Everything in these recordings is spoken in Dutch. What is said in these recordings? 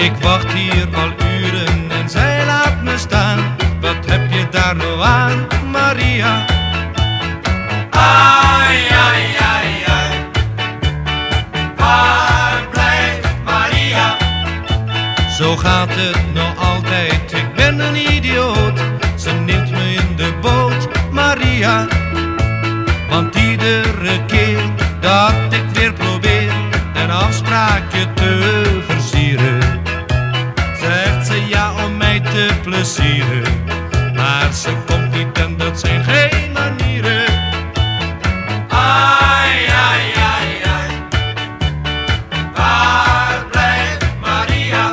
Ik wacht hier al uren en zij laat me staan. Wat heb je daar nou aan, Maria? Ai, ai, ai, ai. Waar blijft Maria? Zo gaat het nog altijd, ik ben een idioot. Ze neemt me in de boot, Maria. Want iedere keer dat ik weer probeer een afspraakje te plezieren. Maar ze komt niet en dat zijn geen manieren. Ai, ai, ai, ai. Waar blijft Maria?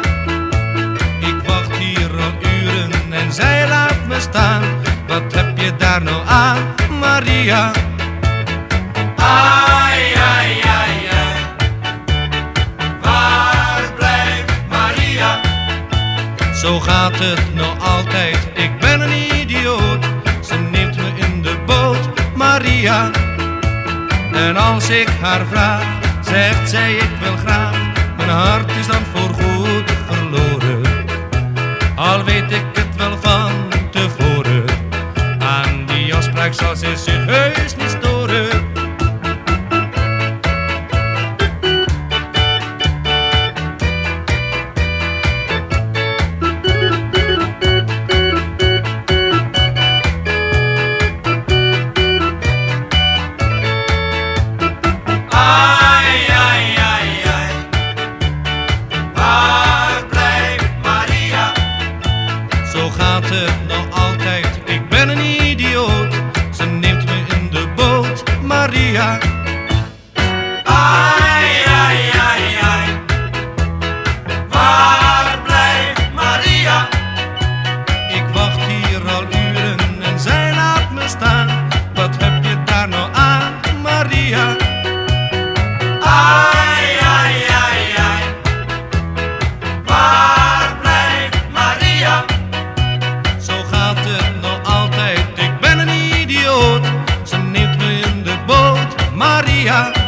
Ik wacht hier al uren en zij laat me staan. Wat heb je daar nou aan, Maria? Ai, Zo gaat het nog altijd, ik ben een idioot. Ze neemt me in de boot, Maria. En als ik haar vraag, zegt zij ik wil graag. Mijn hart is dan voorgoed verloren. Al weet ik het wel van tevoren. Aan die afspraak zal ze zich heus niet gaat het nog altijd. Ik ben een idioot. Ze neemt me in de boot, Maria. día